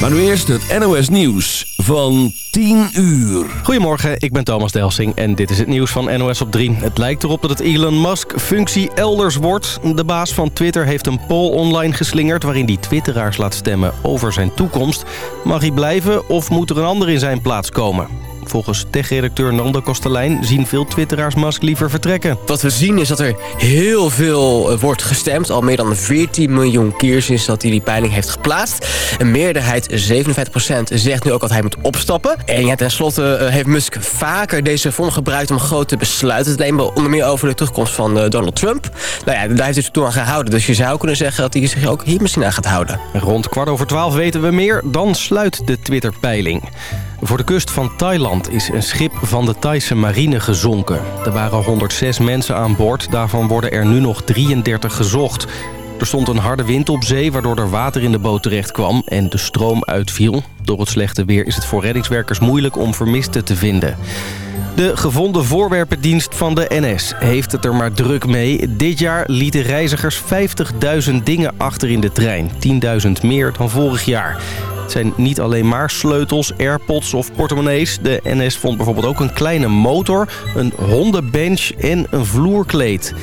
Maar nu eerst het NOS Nieuws van 10 uur. Goedemorgen, ik ben Thomas Delsing en dit is het nieuws van NOS op 3. Het lijkt erop dat het Elon Musk functie elders wordt. De baas van Twitter heeft een poll online geslingerd... waarin hij twitteraars laat stemmen over zijn toekomst. Mag hij blijven of moet er een ander in zijn plaats komen? Volgens tech-redacteur Nando Kostelijn zien veel twitteraars Musk liever vertrekken. Wat we zien is dat er heel veel eh, wordt gestemd. Al meer dan 14 miljoen keer sinds dat hij die peiling heeft geplaatst. Een meerderheid, 57%, zegt nu ook dat hij moet opstappen. En ja, tenslotte eh, heeft Musk vaker deze vorm gebruikt om grote besluiten te nemen. Onder meer over de terugkomst van eh, Donald Trump. Nou ja, daar heeft hij zich toen aan gehouden. Dus je zou kunnen zeggen dat hij zich ook hier misschien aan gaat houden. Rond kwart over twaalf weten we meer. Dan sluit de Twitter-peiling. Voor de kust van Thailand is een schip van de Thaise marine gezonken. Er waren 106 mensen aan boord, daarvan worden er nu nog 33 gezocht. Er stond een harde wind op zee, waardoor er water in de boot terecht kwam en de stroom uitviel. Door het slechte weer is het voor reddingswerkers moeilijk om vermisten te vinden. De gevonden voorwerpendienst van de NS heeft het er maar druk mee. Dit jaar lieten reizigers 50.000 dingen achter in de trein. 10.000 meer dan vorig jaar. Zijn niet alleen maar sleutels, airpods of portemonnees. De NS vond bijvoorbeeld ook een kleine motor, een hondenbench en een vloerkleed.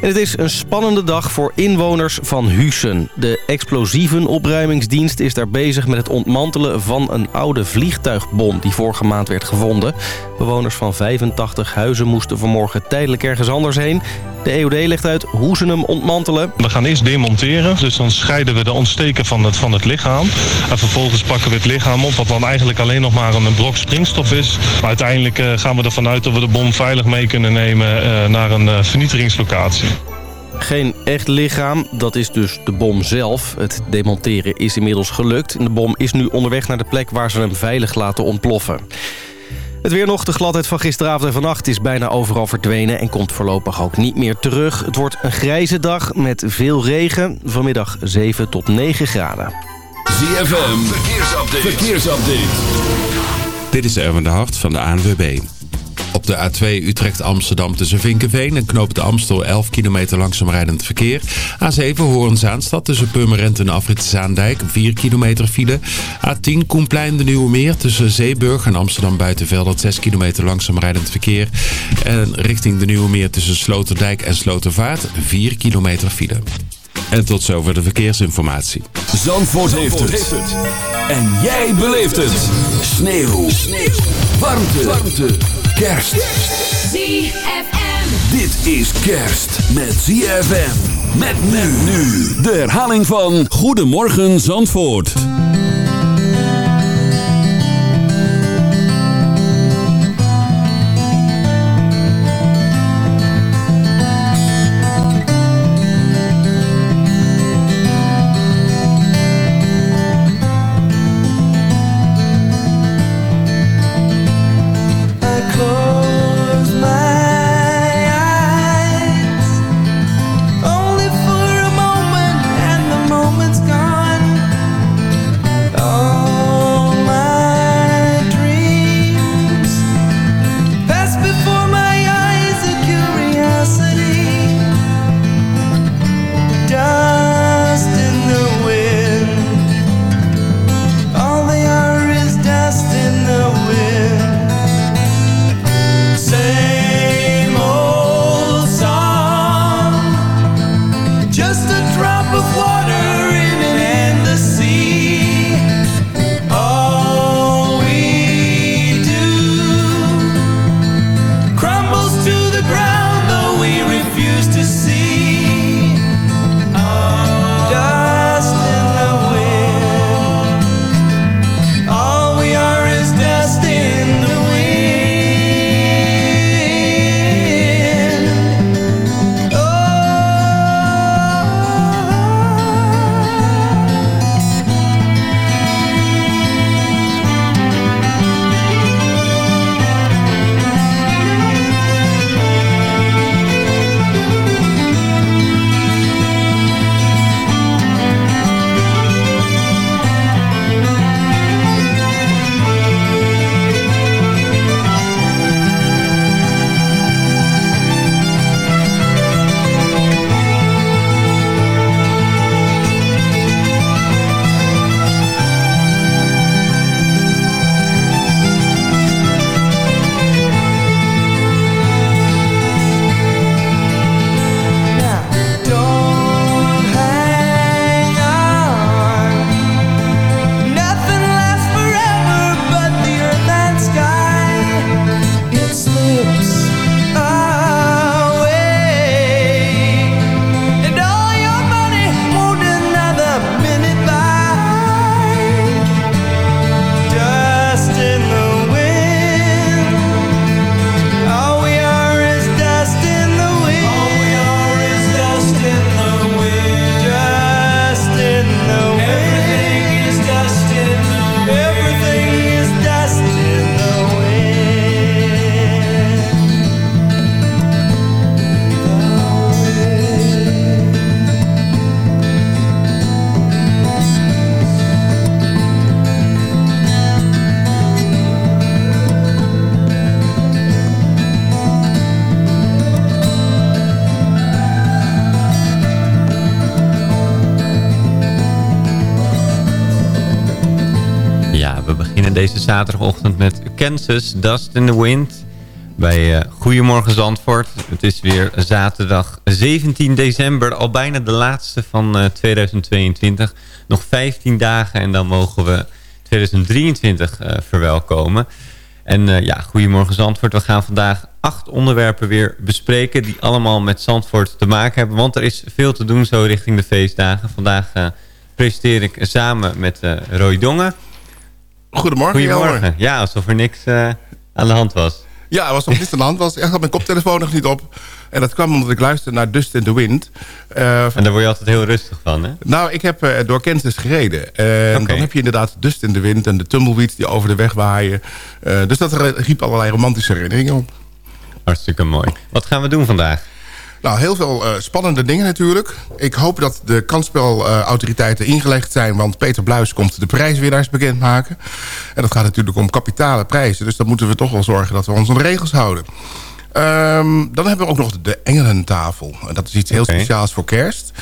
En het is een spannende dag voor inwoners van Hussen. De explosievenopruimingsdienst is daar bezig met het ontmantelen van een oude vliegtuigbom die vorige maand werd gevonden. Bewoners van 85 huizen moesten vanmorgen tijdelijk ergens anders heen. De EOD legt uit hoe ze hem ontmantelen. We gaan eerst demonteren, dus dan scheiden we de ontsteker van het, van het lichaam. En vervolgens pakken we het lichaam op, wat dan eigenlijk alleen nog maar een brok springstof is. Maar uiteindelijk uh, gaan we ervan uit dat we de bom veilig mee kunnen nemen uh, naar een uh, vernietigingslocatie. Geen echt lichaam, dat is dus de bom zelf. Het demonteren is inmiddels gelukt. De bom is nu onderweg naar de plek waar ze hem veilig laten ontploffen. Het weer nog, de gladheid van gisteravond en vannacht is bijna overal verdwenen... en komt voorlopig ook niet meer terug. Het wordt een grijze dag met veel regen. Vanmiddag 7 tot 9 graden. ZFM, verkeersupdate. verkeersupdate. Dit is Erwin de Hart van de ANWB. Op de A2 Utrecht-Amsterdam tussen Vinkenveen en Knoop de Amstel 11 kilometer langzaam rijdend verkeer. A7 Hoorn-Zaanstad tussen Purmerend en Afrit Zaandijk 4 kilometer file. A10 Koenplein de Nieuwe Meer tussen Zeeburg en Amsterdam Buitenveld 6 kilometer langzaam rijdend verkeer. En richting de Nieuwe Meer tussen Sloterdijk en Slotervaart 4 kilometer file. En tot zover de verkeersinformatie. Zandvoort, heeft, het. En jij beleeft het. Sneeuw. Sneeuw. Warmte. Warmte. Kerst. ZFM. Dit is kerst met ZFM. Met men nu. De herhaling van Goedemorgen Zandvoort. Zaterdagochtend met Kansas, Dust in the Wind. Bij uh, Goedemorgen Zandvoort. Het is weer zaterdag 17 december, al bijna de laatste van uh, 2022. Nog 15 dagen en dan mogen we 2023 uh, verwelkomen. En ja, Goedemorgen Zandvoort. We gaan vandaag acht onderwerpen weer bespreken... die allemaal met Zandvoort te maken hebben. Want er is veel te doen zo richting de feestdagen. Vandaag presenteer ik samen met Roy Dongen. Goedemorgen, Goedemorgen. Jelmer. Ja, alsof er niks aan de hand was. Ja, er was nog niks aan de hand. Was. Ik had mijn koptelefoon nog niet op. En dat kwam omdat ik luisterde naar Dust in the Wind. Uh, en daar word je altijd heel rustig van, hè? Nou, ik heb uh, door Kansas gereden. En okay. dan heb je inderdaad Dust in the Wind en de tumbleweeds die over de weg waaien. Dus dat riep allerlei romantische herinneringen op. Hartstikke mooi. Wat gaan we doen vandaag? Nou, heel veel uh, spannende dingen natuurlijk. Ik hoop dat de kansspelautoriteiten uh, ingelegd zijn... want Peter Bluis komt de prijswinnaars bekendmaken. En dat gaat natuurlijk om kapitale prijzen. Dus dan moeten we toch wel zorgen dat we ons aan de regels houden. Um, dan hebben we ook nog de Engelentafel. En dat is iets heel okay. speciaals voor kerst.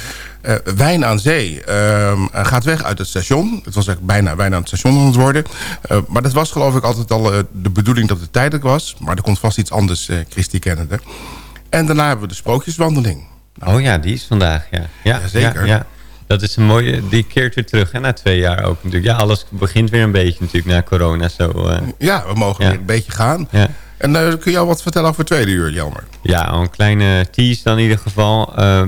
Uh, wijn aan zee um, gaat weg uit het station. Het was echt bijna wijn aan het station aan het worden. Uh, maar dat was geloof ik altijd al de bedoeling dat het tijdelijk was. Maar er komt vast iets anders, Christy kennende. En daarna hebben we de sprookjeswandeling. Nou, oh ja, die is vandaag, ja. Ja, ja zeker. Ja. Dat is een mooie, die keert weer terug, hè, na twee jaar ook natuurlijk. Ja, alles begint weer een beetje natuurlijk na corona zo. Uh, ja, we mogen weer een beetje gaan. Ja. En uh, kun je al wat vertellen over tweede uur, Jelmer? Ja, al een kleine tease dan in ieder geval. Uh,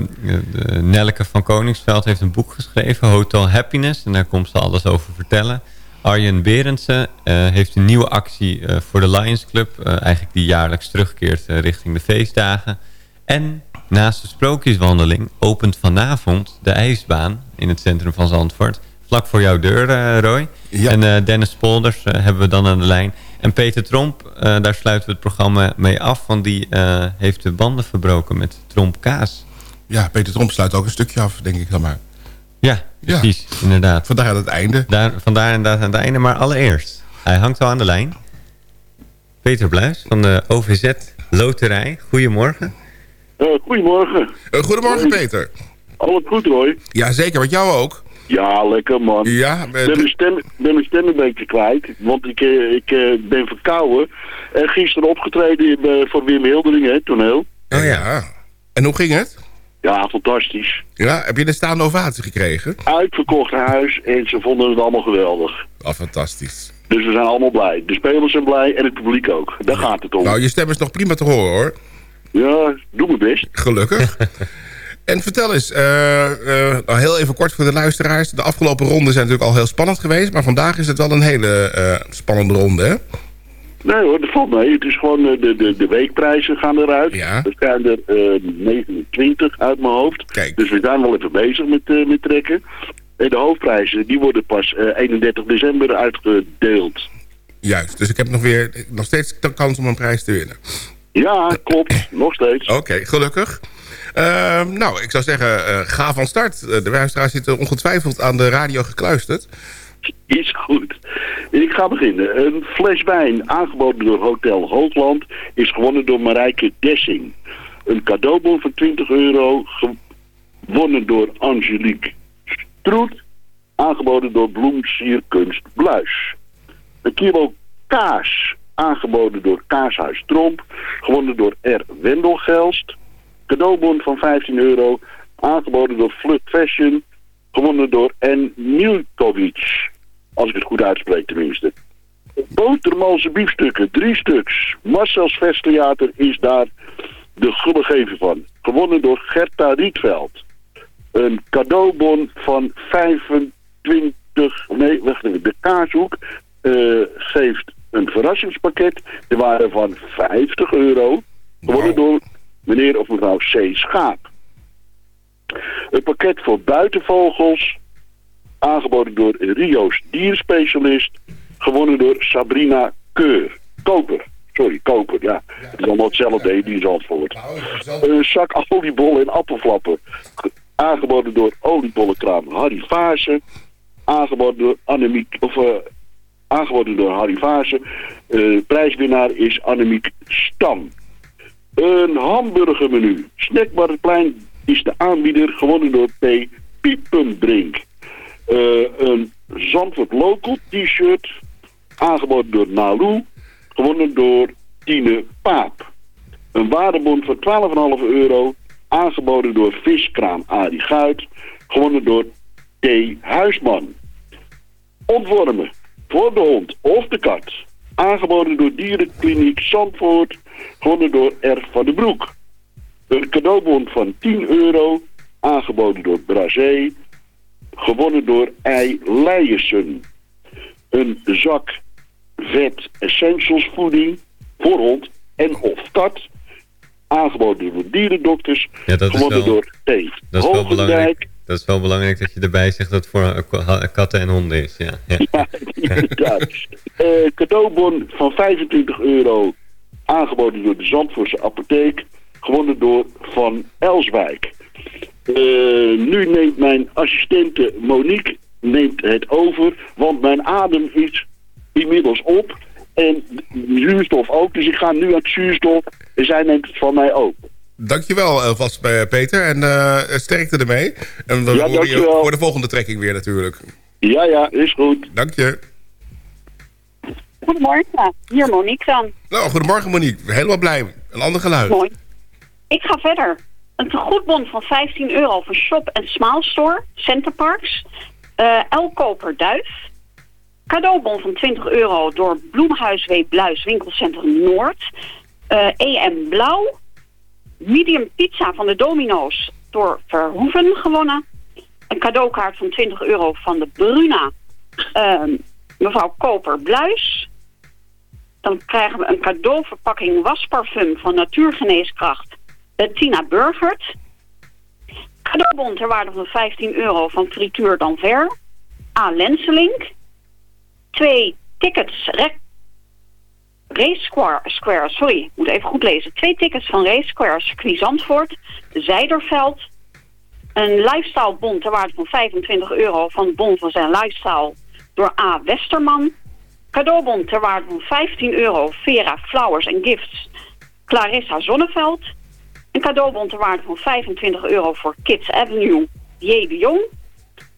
Nelke van Koningsveld heeft een boek geschreven, Hotel Happiness. En daar komt ze alles over vertellen. Arjen Berendsen heeft een nieuwe actie voor de Lions Club. eigenlijk die jaarlijks terugkeert richting de feestdagen. En naast de sprookjeswandeling opent vanavond de ijsbaan in het centrum van Zandvoort. Vlak voor jouw deur, Roy. Ja. En Dennis Polders hebben we dan aan de lijn. En Peter Tromp, daar sluiten we het programma mee af. Want die heeft de banden verbroken met Tromp Kaas. Ja, Peter Tromp sluit ook een stukje af, denk ik dan maar. Ja, precies, ja. inderdaad. Vandaar aan het einde. Daar, vandaar inderdaad aan het einde. Maar allereerst, hij hangt al aan de lijn. Peter Bluis van de OVZ Loterij. Goedemorgen. Uh, goedemorgen. Uh, goedemorgen, Peter. Alles goed, Roy? Ja, zeker. Wat jou ook? Ja, lekker, man. Ja, Ik ben mijn stem, ben mijn stem een beetje kwijt, want ik, ik uh, ben verkouden. En gisteren opgetreden voor Wim Hildering, hè, toneel. Oh ja. En hoe ging het? Ja, fantastisch. Ja, heb je een staande ovatie gekregen? Uitverkocht huis en ze vonden het allemaal geweldig. Oh, fantastisch. Dus we zijn allemaal blij. De spelers zijn blij en het publiek ook. Daar ja. gaat het om. Nou, je stem is nog prima te horen, hoor. Ja, doe mijn best. Gelukkig. en vertel eens, uh, uh, nou heel even kort voor de luisteraars. De afgelopen ronden zijn natuurlijk al heel spannend geweest. Maar vandaag is het wel een hele uh, spannende ronde, hè? Nee hoor, dat valt mee. Het is gewoon de, de, de weekprijzen gaan eruit. Ja. Er zijn er 29 uit mijn hoofd. Kijk. Dus we zijn wel even bezig met, met trekken. En de hoofdprijzen die worden pas 31 december uitgedeeld. Juist, dus ik heb nog, weer, nog steeds de kans om een prijs te winnen. Ja, klopt. Nog steeds. Oké, okay, gelukkig. Uh, nou, ik zou zeggen, uh, ga van start. Uh, de luisteraars zitten ongetwijfeld aan de radio gekluisterd. Is goed. Ik ga beginnen. Een fles wijn, aangeboden door Hotel Hoogland, is gewonnen door Marijke Dessing. Een cadeaubon van 20 euro, gewonnen door Angelique Stroet, aangeboden door Bloemsierkunst Bluis. Een kilo kaas, aangeboden door Kaashuis Tromp, gewonnen door R. Wendelgelst. Cadeaubon van 15 euro, aangeboden door Flut Fashion, gewonnen door N. Milkovic. Als ik het goed uitspreek tenminste. Botermalse biefstukken, drie stuks. Marcel's Vesttheater is daar de gullegever van. Gewonnen door Gerta Rietveld. Een cadeaubon van 25... Nee, wacht even. De Kaashoek uh, geeft een verrassingspakket. De waarde van 50 euro. Gewonnen door meneer of mevrouw C. Schaap. Een pakket voor buitenvogels. Aangeboden door Rio's dierspecialist. Gewonnen door Sabrina Keur. Koper. Sorry, koper, ja. Het is allemaal hetzelfde, die is antwoord. Een zak oliebol en appelflappen. Aangeboden door oliebollenkraam Harry Vaassen. Aangeboden door Annemiek, of uh, aangeboden door Harry Vaassen. Uh, prijswinnaar is Annemiek Stam. Een hamburgermenu. Snackbarplein is de aanbieder, gewonnen door P. Piepenbrink. Uh, een Zandvoort Local t-shirt, aangeboden door Nalu, gewonnen door Tine Paap. Een waardebon van 12,5 euro, aangeboden door viskraam Adi Guit, gewonnen door T. Huisman. Ontwormen, voor de hond of de kat, aangeboden door Dierenkliniek Zandvoort, gewonnen door R. van den Broek. Een cadeaubon van 10 euro, aangeboden door Brazé, gewonnen door I. Leijersen. Een zak vet essentials voeding voor hond en of kat, aangeboden door dierendokters, Ja, dat is gewonnen wel- door T. Dat is, wel belangrijk, dat is wel belangrijk dat je erbij zegt dat het voor katten en honden is. Ja, ja. Ja, inderdaad. Eh, cadeaubon van 25 euro, aangeboden door de Zandvoortse apotheek, gewonnen door Van Elswijk. Eh, nu neemt mijn assistente Monique neemt het over, want mijn adem is inmiddels op. En zuurstof ook, dus ik ga nu aan het zuurstof en zij neemt het van mij ook. Dankjewel alvast eh, Peter en eh, sterkte ermee. En we Ja, horen je voor de volgende trekking weer natuurlijk. Ja, ja, is goed. Dank je. Goedemorgen, hier Monique dan. Nou, goedemorgen Monique. Helemaal blij. Een ander geluid. Mooi. Ik ga verder. Een tegoedbon van 15 euro van Shop en Smile Store, Centerparks, eh El Koper Duif. Cadeaubon van 20 euro door Bloemhuiswee Bluis Winkelcentrum Noord. Eh EM Blauw. Medium pizza van de Domino's door Verhoeven gewonnen. Een cadeaukaart van 20 euro van de Bruna. eh, mevrouw Koper Bluis. Dan krijgen we een cadeauverpakking wasparfum van Natuurgeneeskracht Bettina Burgert. Cadeaubon ter waarde van 15 euro van Frituur Danver. A. Lenselink. Twee tickets Race Square, Square, sorry, moet even goed lezen. Twee tickets van Race Square circuit Zandvoort, Zijderveld. Een lifestyle bon ter waarde van 25 euro van Bon van zijn lifestyle door A. Westerman. Cadeaubon ter waarde van 15 euro Vera Flowers and Gifts Clarissa Zonneveld. Een cadeaubon ter waarde van 25 euro voor Kids Avenue J. de Jong.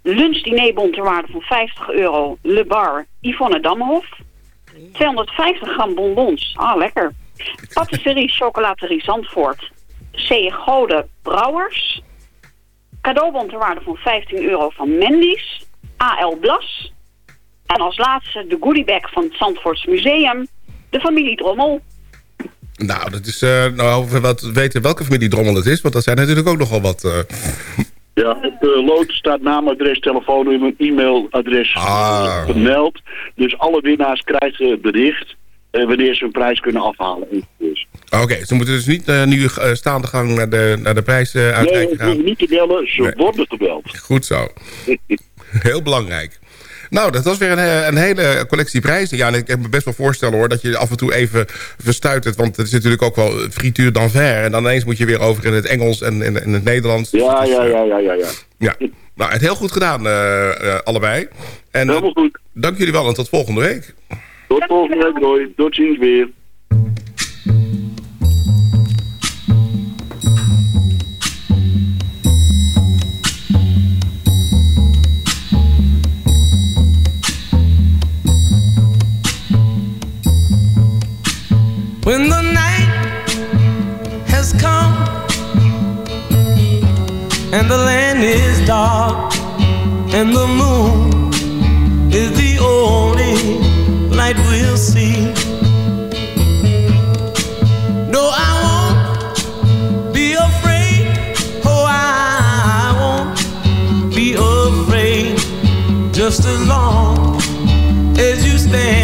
Lunchdinerbon ter waarde van 50 euro Le Bar Yvonne Damhof. 250 gram bonbons. Ah, lekker. Patisserie Chocolaterie Zandvoort. C. Gode Brouwers. Cadeaubon ter waarde van 15 euro van Mendy's. AL Blas. En als laatste de goodiebag van het Zandvoorts Museum. De familie Drommel. Nou, dat is, eh, nou, we wat weten welke familie Drommel het is, want dat zijn natuurlijk ook nogal wat... eh, Ja, op de lood staat naamadres, telefoonnummer, e-mailadres Ah. gemeld. Dus alle winnaars krijgen bericht eh, wanneer ze hun prijs kunnen afhalen. Dus. Oké, ze moeten dus niet eh, nu eh, staande gang naar de, naar de prijs eh Nee, gaan. niet te bellen, ze Nee. worden gebeld. Goed zo. Heel belangrijk. Nou, dat was weer een, eh, een hele collectie prijzen. Ja, en ik kan me best wel voorstellen hoor... dat je af en toe even verstuitert. Want het is natuurlijk ook wel frituur d'envers. En dan ineens moet je weer over in het Engels en in, in het Nederlands. Dus Ja, is, ja, eh, ja, ja, ja, ja. ja. Nou, het heel goed gedaan, eh, allebei. En Helemaal goed. dank jullie wel en tot volgende week. Tot volgende week, Roy. Tot ziens weer. When the night has come and the land is dark and the moon is the only light we'll see. No, I won't be afraid. Oh, I won't be afraid. Just as long as you stand,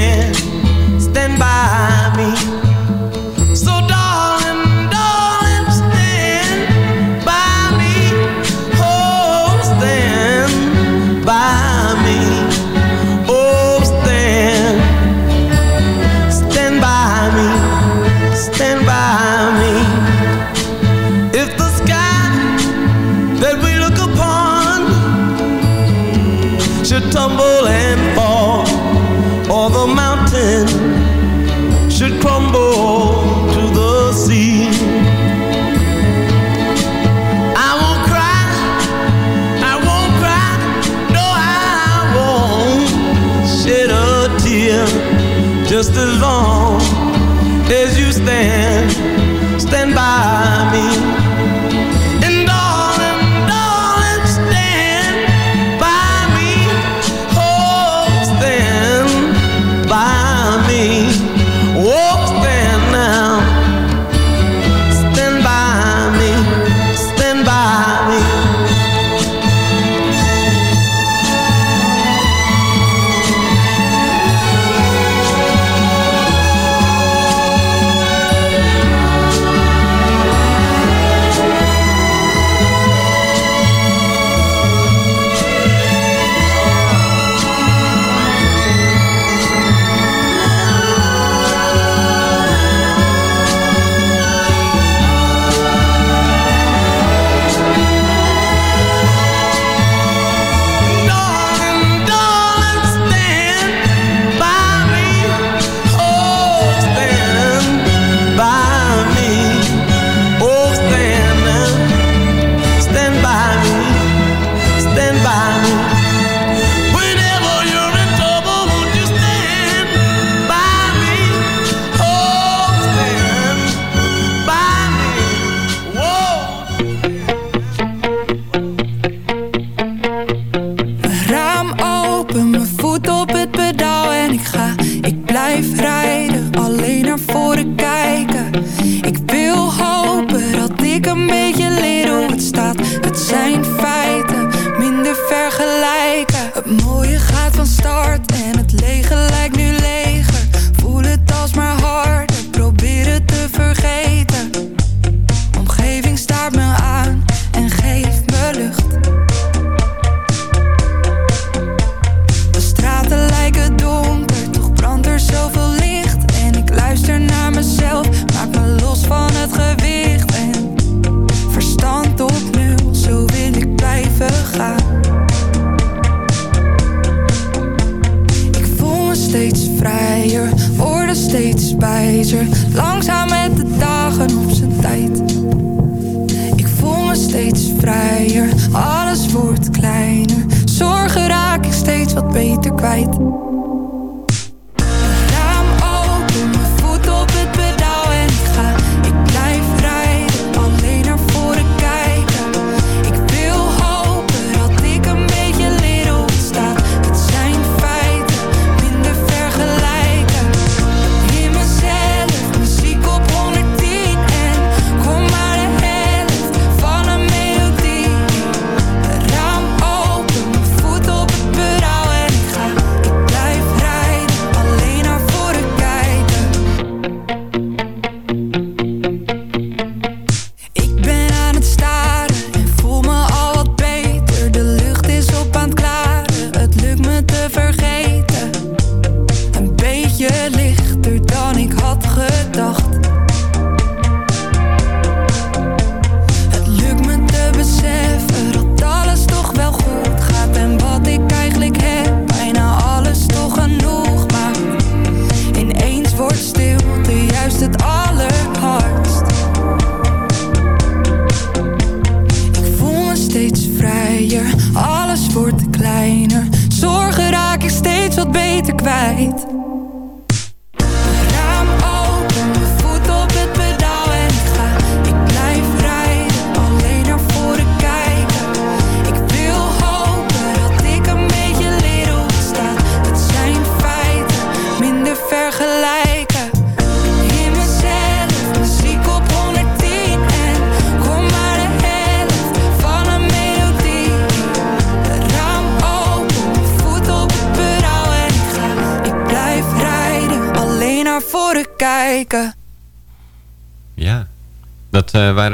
night.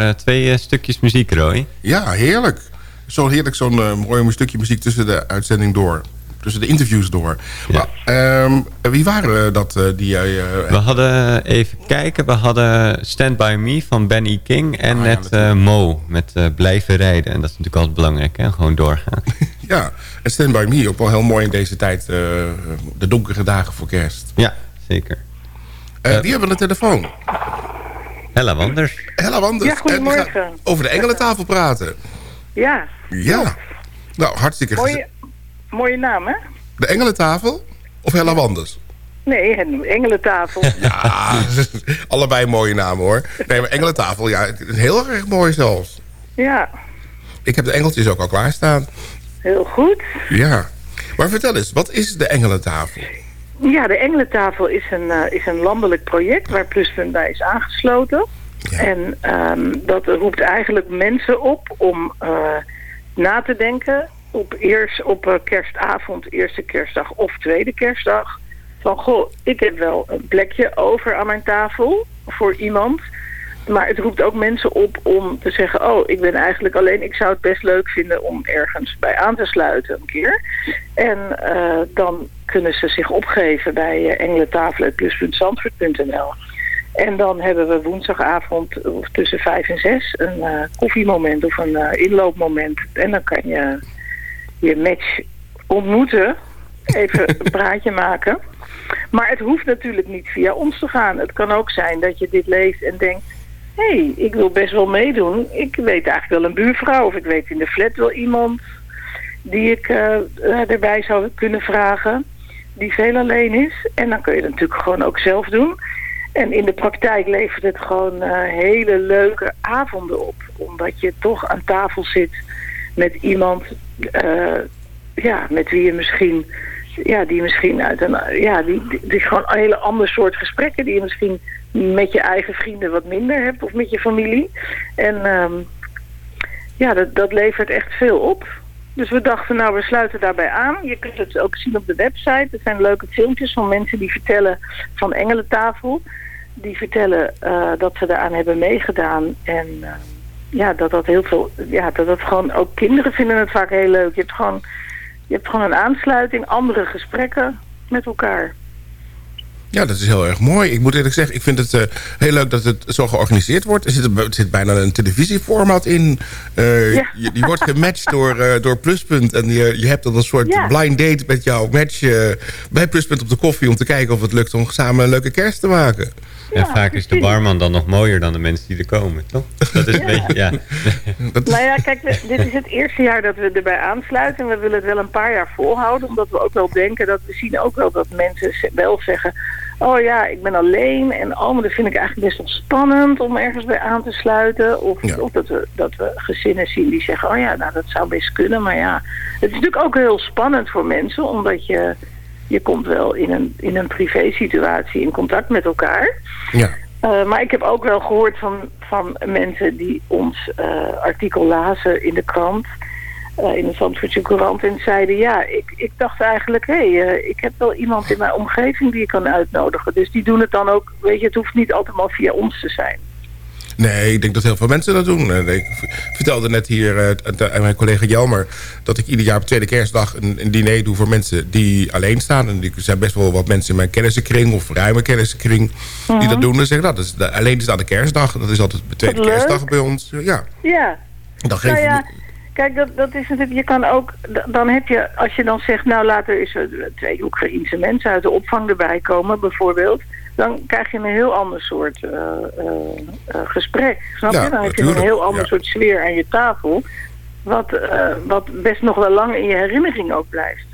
Eh, twee eh, stukjes muziek, Roy. Ja, heerlijk. Zo heerlijk zo'n eh, mooi stukje muziek tussen de uitzending door tussen de interviews door. Maar, ehm, wie waren dat die jij... We hadden, even kijken, we hadden Stand By Me van Benny King... en ah, net Mo met Blijven Rijden. En dat is natuurlijk altijd belangrijk, hè? gewoon doorgaan. ja, en Stand By Me ook wel heel mooi in deze tijd... de donkere dagen voor kerst. Ja, zeker. die hebben een telefoon. Hella Wanders. Hella Wanders. Ja, goedemorgen. over de engelentafel praten. Ja. Ja. Nou, hartstikke mooie, mooie naam, hè? De engelentafel of Hella Wanders? Nee, Engelentafel. Ja, allebei mooie namen hoor. Nee, maar Engelentafel, ja, heel erg mooi zelfs. Ja. Ik heb de engeltjes ook al klaarstaan. Heel goed. Ja. Maar vertel eens, wat is de Engelentafel? Ja, de Engelentafel is een, eh, is een landelijk project waar Pluspunt bij is aangesloten. En ehm, dat roept eigenlijk mensen op om eh, na te denken op, eerst, op eh, kerstavond, eerste kerstdag of tweede kerstdag. Van, goh, ik heb wel een plekje over aan mijn tafel voor iemand. Maar het roept ook mensen op om te zeggen... oh, ik ben eigenlijk alleen... ik zou het best leuk vinden om ergens bij aan te sluiten een keer. En eh, dan kunnen ze zich opgeven bij uh, engelentafel.plus.zandvoort.nl. En dan hebben we woensdagavond of tussen vijf en zes... een eh, koffiemoment of een eh, inloopmoment. En dan kan je je match ontmoeten. Even een praatje maken. Maar het hoeft natuurlijk niet via ons te gaan. Het kan ook zijn dat je dit leest en denkt... hé, hey, ik wil best wel meedoen. Ik weet eigenlijk wel een buurvrouw of ik weet in de flat wel iemand... die ik eh, eh, erbij zou kunnen vragen, die veel alleen is. En dan kun je het natuurlijk gewoon ook zelf doen. En in de praktijk levert het gewoon eh, hele leuke avonden op. Omdat je toch aan tafel zit met iemand... ja, met wie je misschien ja, die misschien uit een, ja, die, die, gewoon een hele ander soort gesprekken die je misschien met je eigen vrienden wat minder hebt of met je familie. En ehm, ja, dat, dat levert echt veel op. Dus we dachten, nou, we sluiten daarbij aan. Je kunt het ook zien op de website. Er zijn leuke filmpjes van mensen die vertellen van Engelentafel. Die vertellen eh, dat ze daaraan hebben meegedaan. En eh, ja, dat dat heel veel, ja, dat dat gewoon, ook kinderen vinden het vaak heel leuk. Je hebt gewoon je hebt gewoon een aansluiting, andere gesprekken met elkaar. Ja, dat is heel erg mooi. Ik moet eerlijk zeggen, ik vind het uh, heel leuk dat het zo georganiseerd wordt. Er zit, er zit bijna een televisieformat in. Uh, ja. je, je, wordt gematcht door, uh, door Pluspunt. En je, je hebt dan een soort ja. blind date met jouw match bij Pluspunt op de koffie... om te kijken of het lukt om samen een leuke kerst te maken. Ja, ja vaak is de barman dan nog mooier dan de mensen die er komen, toch? Dat is een beetje, ja. nou ja, kijk, dit is het eerste jaar dat we erbij aansluiten. En we willen het wel een paar jaar volhouden. Omdat we ook wel denken dat we zien ook wel dat mensen wel zeggen... oh ja, ik ben alleen en oh, maar dat vind ik eigenlijk best wel spannend om ergens bij aan te sluiten. Of, ja. of dat, we, dat we gezinnen zien die zeggen, oh ja, nou dat zou best kunnen. Maar ja, het is natuurlijk ook heel spannend voor mensen, omdat je, je komt wel in een, in een privé situatie in contact met elkaar. Ja. Uh, maar ik heb ook wel gehoord van, van mensen die ons uh, artikel lazen in de krant... Uh, in de Zandvoortse Courant en zeiden... ja, ik, ik dacht eigenlijk, hé, hey, ik heb wel iemand in mijn omgeving die je kan uitnodigen. Dus die doen het dan ook, weet je, het hoeft niet altijd maar via ons te zijn. Nee, ik denk dat heel veel mensen dat doen. Ik vertelde net hier aan mijn collega Jelmer... dat ik ieder jaar op tweede kerstdag een, een, diner doe voor mensen die alleen staan. En er zijn best wel wat mensen in mijn kennissenkring of ruime kennissenkring... die Mhm. dat doen. En zeggen, nou, dat is de, alleen is aan de kerstdag. Dat is altijd de tweede kerstdag bij ons. Ja. Ja. Dan nou ja, kijk, dat, dat is natuurlijk... Je kan ook... Dan heb je, als je dan zegt... nou, later is er twee Oekraïense mensen uit de opvang erbij komen, bijvoorbeeld dan krijg je een heel ander soort uh, uh, uh, gesprek. Snap ja, je? Dan heb je een heel ander ja. soort sfeer aan je tafel. Wat, wat best nog wel lang in je herinnering ook blijft.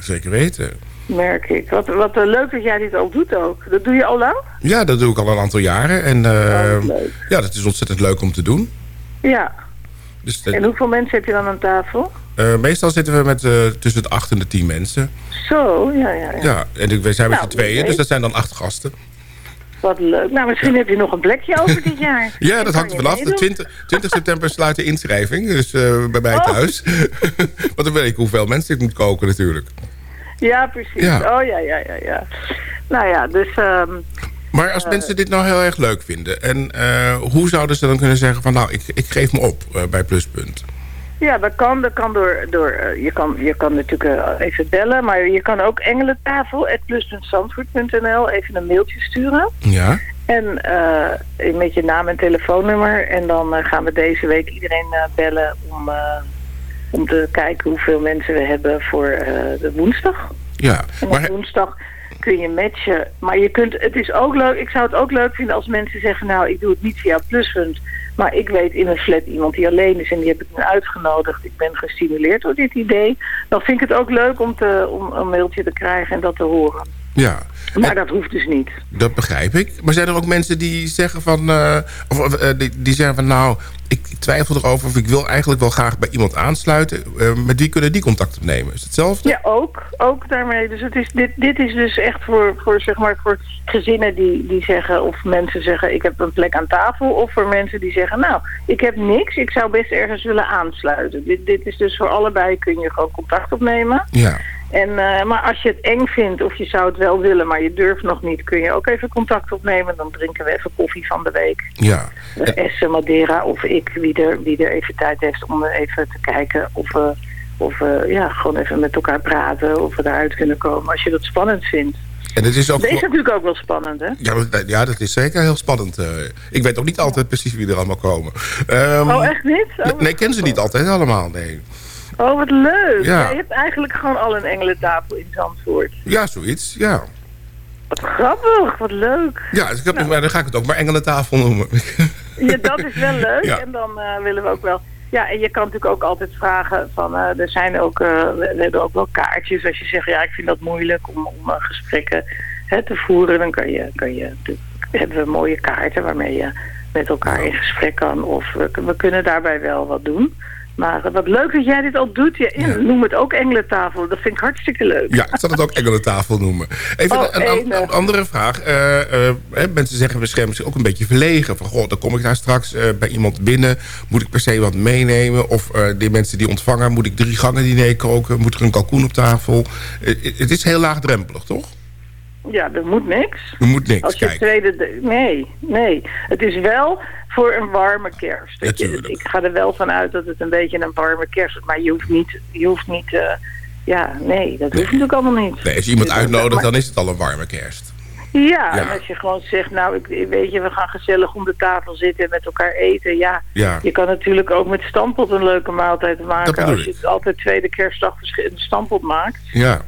Zeker weten. Merk ik. Wat, wat leuk dat jij dit al doet ook. Dat doe je al lang? Ja, dat doe ik al een aantal jaren. En oh, ja, dat is ontzettend leuk om te doen. Ja. Dus, en hoeveel mensen heb je dan aan tafel? Meestal zitten we met tussen de acht en de tien mensen. Zo, ja, ja. Ja, ja en we zijn met nou, z'n tweeën, dus dat zijn dan acht gasten. Wat leuk. Nou, misschien heb je nog een plekje over dit jaar. ja, dat hangt er vanaf. De 20, 20 september sluit de inschrijving, dus uh, bij mij oh. thuis. Want dan weet ik hoeveel mensen ik moet koken natuurlijk. Ja, precies. Ja. Oh, ja, ja, ja, ja. Nou ja, dus... Um, maar als mensen dit nou heel erg leuk vinden... en hoe zouden ze dan kunnen zeggen van... nou, ik, ik geef me op bij Pluspunt? Ja, dat kan. Dat kan door, door uh, je, kan, je kan natuurlijk uh, even bellen, maar je kan ook engelentafel.plus.zandvoort.nl even een mailtje sturen. Ja. En uh, met je naam en telefoonnummer. En dan gaan we deze week iedereen bellen om, om te kijken hoeveel mensen we hebben voor de woensdag. Ja. En op woensdag kun je matchen. Maar je kunt, het is ook leuk, ik zou het ook leuk vinden als mensen zeggen, nou ik doe het niet via Pluspunt. Maar ik weet in een flat iemand die alleen is en die heb ik me uitgenodigd. Ik ben gestimuleerd door dit idee. Dan vind ik het ook leuk om, te, om een mailtje te krijgen en dat te horen. Ja. Maar dat hoeft dus niet. Dat begrijp ik. Maar zijn er ook mensen die zeggen van... eh, of eh, die, die zeggen van nou, ik twijfel erover... of ik wil eigenlijk wel graag bij iemand aansluiten. Eh, met wie kunnen die contact opnemen? Is het hetzelfde? Ja, ook. Ook daarmee. Dus het is, dit, dit is dus echt voor, voor, zeg maar, voor gezinnen die, die zeggen... of mensen zeggen, ik heb een plek aan tafel. Of voor mensen die zeggen, nou, ik heb niks. Ik zou best ergens willen aansluiten. Dit, dit is dus voor allebei kun je gewoon contact opnemen. Ja. En, eh, maar als je het eng vindt of je zou het wel willen, maar je durft nog niet... kun je ook even contact opnemen. Dan drinken we even koffie van de week. Ja. Uh, Essen, Madeira of ik, wie er, wie er even tijd heeft om even te kijken... of we of we ja, gewoon even met elkaar praten of we daaruit kunnen komen als je dat spannend vindt. En het is ook... Dat is natuurlijk ook wel spannend, hè? Ja, dat- ja, dat is zeker heel spannend. eh. ik weet ook niet altijd precies wie er allemaal komen. Ehm, oh, echt niet? Oh, Nee, ik ken ze niet altijd allemaal, nee. Oh, wat leuk. Ja. Je hebt eigenlijk gewoon al een engelentafel in Zandvoort. Ja, zoiets, ja. Wat grappig, wat leuk. Ja, dus ik heb, maar dan ga ik het ook maar engelentafel noemen. Ja, dat is wel leuk. Ja. En dan eh, willen we ook wel... Ja, en je kan natuurlijk ook altijd vragen van... eh, er zijn ook... eh, we, we hebben ook wel kaartjes. Als je zegt, ja, ik vind dat moeilijk om, om gesprekken hè, te voeren... dan kan je, kan je, de- hebben we mooie kaarten waarmee je met elkaar in gesprek kan. Of we, we kunnen daarbij wel wat doen. Maar eh, wat leuk dat jij dit al doet. Ja, en Noem het ook engelentafel. Dat vind ik hartstikke leuk. Ja, ik zal het ook engelentafel noemen. Even Oh, een, een- enig. een andere vraag. Eh, eh, mensen zeggen we schermen zich ook een beetje verlegen. Van, goh, dan kom ik daar straks bij iemand binnen. Moet ik per se wat meenemen? Of die mensen die ontvangen, moet ik drie gangen diner koken? Moet er een kalkoen op tafel? Het is heel laagdrempelig, toch? Ja, er moet niks. Er moet niks, Als je tweede... de- Nee, nee. Het is wel voor een warme kerst. Je, ik ga er wel van uit dat het een beetje een warme kerst is. Maar je hoeft niet... Je hoeft niet eh, ja, nee, dat hoeft natuurlijk allemaal niet. Nee, als je iemand Dus, uitnodigt, maar- dan is het al een warme kerst. Ja, Ja. en als je gewoon zegt, nou, ik, weet je, we gaan gezellig om de tafel zitten en met elkaar eten. Ja, Ja. je kan natuurlijk ook met stampot een leuke maaltijd maken. Als je altijd tweede kerstdag een stampot maakt. Ja.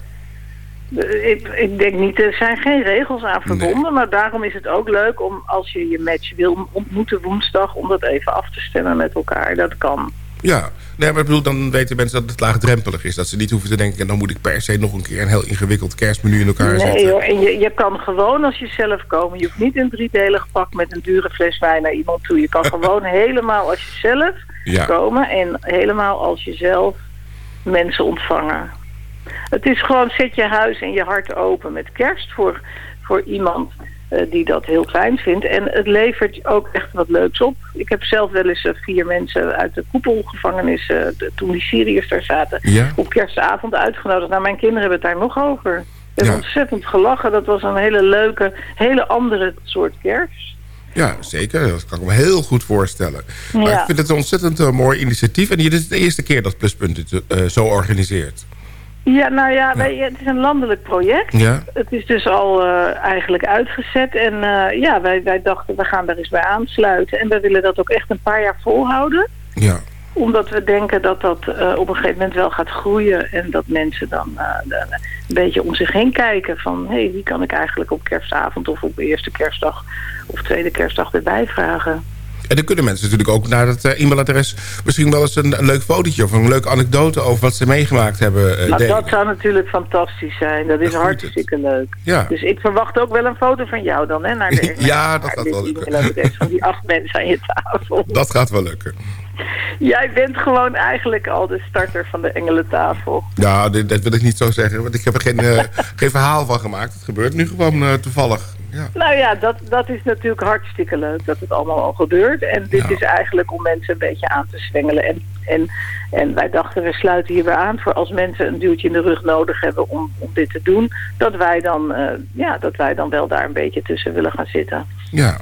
Ik, ik denk niet, er zijn geen regels aan verbonden. Maar daarom is het ook leuk om, als je je match wil ontmoeten woensdag... om dat even af te stemmen met elkaar. Dat kan. Ja, nee, maar ik bedoel, dan weten mensen dat het laagdrempelig is. Dat ze niet hoeven te denken, dan moet ik per se nog een keer een heel ingewikkeld kerstmenu in elkaar Nee zetten. hoor, en je, je kan gewoon als je zelf komen. Je hoeft niet een driedelig pak met een dure fles wijn naar iemand toe. Je kan gewoon helemaal als je zelf Ja. komen. En helemaal als je zelf mensen ontvangen. Het is gewoon, zet je huis en je hart open met kerst voor, voor iemand eh, die dat heel fijn vindt. En het levert ook echt wat leuks op. Ik heb zelf wel eens eh, vier mensen uit de koepelgevangenis, eh, toen die Syriërs daar zaten, Ja. op kerstavond uitgenodigd. Nou, mijn kinderen hebben het daar nog over. We hebben Ja. ontzettend gelachen. Dat was een hele leuke, hele andere soort kerst. Ja, zeker. Dat kan ik me heel goed voorstellen. Maar Ja. ik vind het een ontzettend mooi initiatief. En dit is de eerste keer dat Pluspunt het zo organiseert. Ja, nou ja, wij- het is een landelijk project. Ja. Het is dus al eh, eigenlijk uitgezet. En eh, ja, wij, wij dachten, we gaan daar eens bij aansluiten. En we willen dat ook echt een paar jaar volhouden. Ja. Omdat we denken dat dat eh, op een gegeven moment wel gaat groeien. En dat mensen dan een beetje om zich heen kijken. Van, hé, hey, wie kan ik eigenlijk op kerstavond of op eerste kerstdag of tweede kerstdag erbij vragen? En dan kunnen mensen natuurlijk ook naar het eh, e-mailadres... misschien wel eens een, een leuk fotootje of een leuke anekdote... over wat ze meegemaakt hebben eh, Nou, dat zou natuurlijk fantastisch zijn. Dat is hartstikke leuk. Ja. Dus ik verwacht ook wel een foto van jou dan, hè? Naar de, Ja, dat gaat wel lukken. e-mailadres Van die acht mensen aan je tafel. Dat gaat wel lukken. Jij bent gewoon eigenlijk al de starter van de engelentafel. Ja, dit, dat wil ik niet zo zeggen. Want ik heb er geen, eh, geen verhaal van gemaakt. Het gebeurt nu gewoon toevallig. Ja. Nou ja, dat, dat is natuurlijk hartstikke leuk dat het allemaal al gebeurt. En dit is eigenlijk om mensen een beetje aan te zwengelen. En, en, en wij dachten, we sluiten hierbij aan voor als mensen een duwtje in de rug nodig hebben om, om dit te doen. Dat wij, dan, eh, ja, dat wij dan wel daar een beetje tussen willen gaan zitten. Ja.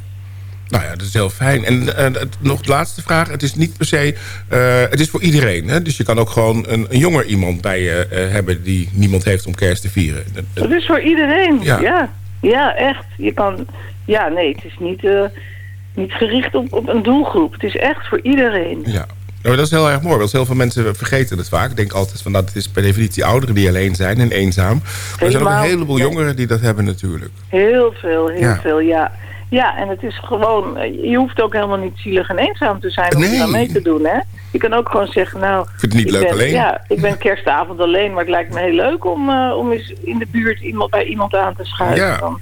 Nou ja, dat is heel fijn. En eh, het- nog de laatste vraag. Het is niet per se... eh, het is voor iedereen. Hè? Dus je kan ook gewoon een, een jonger iemand bij je hebben... die niemand heeft om kerst te vieren. Dat- is voor iedereen, Ja. ja. Ja, echt. Je kan... Ja, nee, het is niet, eh, niet gericht op, op een doelgroep. Het is echt voor iedereen. Ja. Nou, dat is heel erg mooi, want heel veel mensen vergeten het vaak. Ik denk altijd van dat het is per definitie ouderen die alleen zijn en eenzaam. Maar er zijn ook een heleboel jongeren die dat hebben natuurlijk. Heel veel, heel Ja. veel, ja. Ja, en het is gewoon... Je hoeft ook helemaal niet zielig en eenzaam te zijn om Nee. aan mee te doen, hè? Je kan ook gewoon zeggen, nou... Ik vind het niet leuk ben, alleen. Ja, ik ben kerstavond alleen, maar het lijkt me heel leuk om, eh, om eens in de buurt iemand, bij iemand aan te schuiven. Ja. Dan.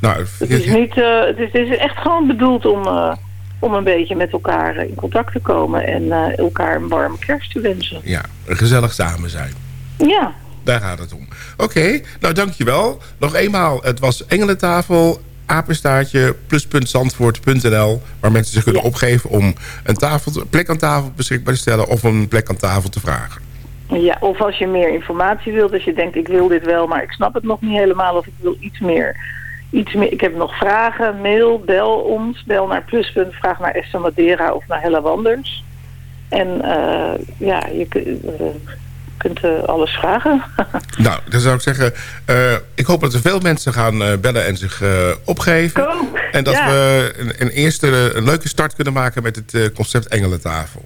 Nou, Het is, niet, eh, het, is, het is echt gewoon bedoeld om, eh, om een beetje met elkaar in contact te komen en elkaar een warme kerst te wensen. ja, gezellig samen zijn. Ja, Daar gaat het om. Oké, nou dankjewel. Nog eenmaal, het was Engelentafel, apenstaartje, pluspuntzandvoort.nl... waar mensen zich kunnen opgeven om een tafel, een plek aan tafel beschikbaar te stellen... of een plek aan tafel te vragen. ja, of als je meer informatie wilt, als je denkt ik wil dit wel, maar ik snap het nog niet helemaal of ik wil iets meer. Iets meer. Ik heb nog vragen, mail, bel ons, bel naar Pluspunt, vraag naar Esther Madeira of naar Hella Wanders. En eh, ja, je eh, kunt eh, alles vragen. Nou, dan zou ik zeggen... eh, ik hoop dat er veel mensen gaan eh, bellen en zich eh, opgeven. En dat ja. we een, een eerste een leuke start kunnen maken met het eh, concept Engelentafel.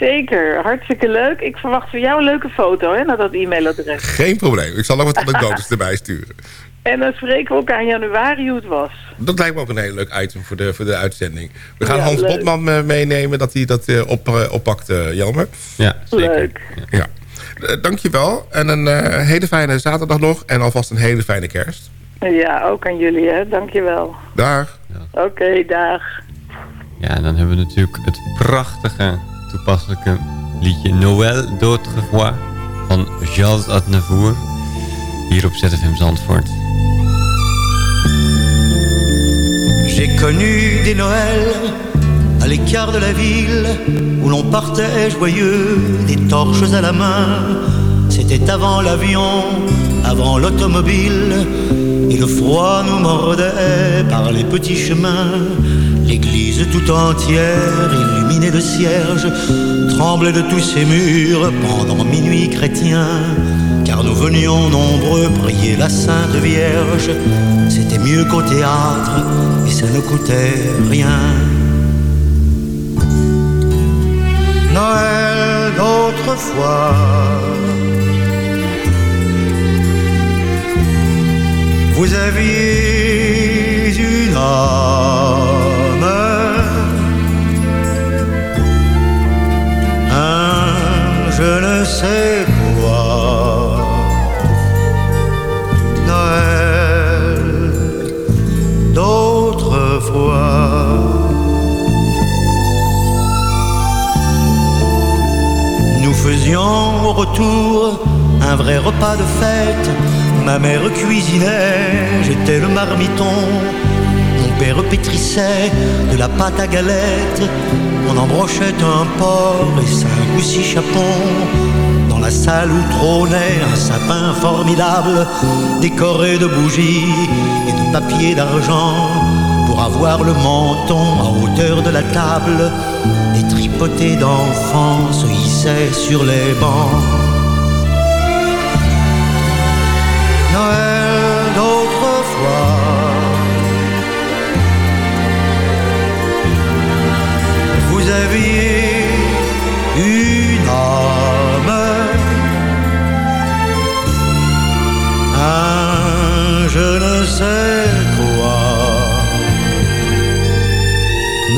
Zeker, hartstikke leuk. Ik verwacht van jou een leuke foto hè, naar dat e-mailadres. Geen probleem. Ik zal ook wat anekdotes erbij sturen. En dan spreken we elkaar in januari hoe het was. Dat lijkt me ook een heel leuk item voor de, voor de uitzending. We gaan Ja, Hans leuk. Botman meenemen dat hij dat eh, op, eh, oppakt, Jelmer. Ja, Leuk. Ja. Eh, dankjewel. En een eh, hele fijne zaterdag nog. En alvast een hele fijne kerst. Ja, ook aan jullie hè. Dankjewel. Dag. Oké, dag. Ja, en dan hebben we natuurlijk het prachtige, toepasselijke liedje Noël d'Autrefois van Charles Aznavour. Hier op ZFM Zandvoort. J'ai connu des Noëls à l'écart de la ville où l'on partait joyeux, des torches à la main. C'était avant l'avion, avant l'automobile, et le froid nous mordait par les petits chemins. L'église tout entière, illuminée de cierges, tremblait de tous ses murs pendant minuit chrétien. Car nous venions nombreux prier la Sainte Vierge. C'était mieux qu'au théâtre et ça ne coûtait rien. Noël d'autrefois. Vous aviez une âme, un je ne sais un vrai repas de fête. Ma mère cuisinait, j'étais le marmiton. Mon père pétrissait de la pâte à galette. On embrochait un porc et cinq ou six chapons. Dans la salle où trônait un sapin formidable, décoré de bougies et de papier d'argent. Pour avoir le menton à hauteur de la table, des tripotés d'enfants se hissaient sur les bancs.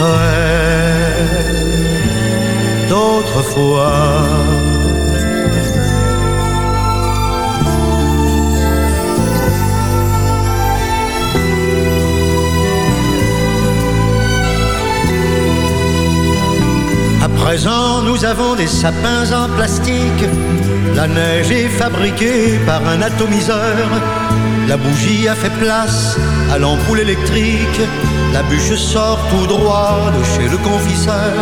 Noël d'autrefois. À présent, nous avons des sapins en plastique. La neige est fabriquée par un atomiseur. La bougie a fait place à l'ampoule électrique. La bûche sort tout droit de chez le confiseur.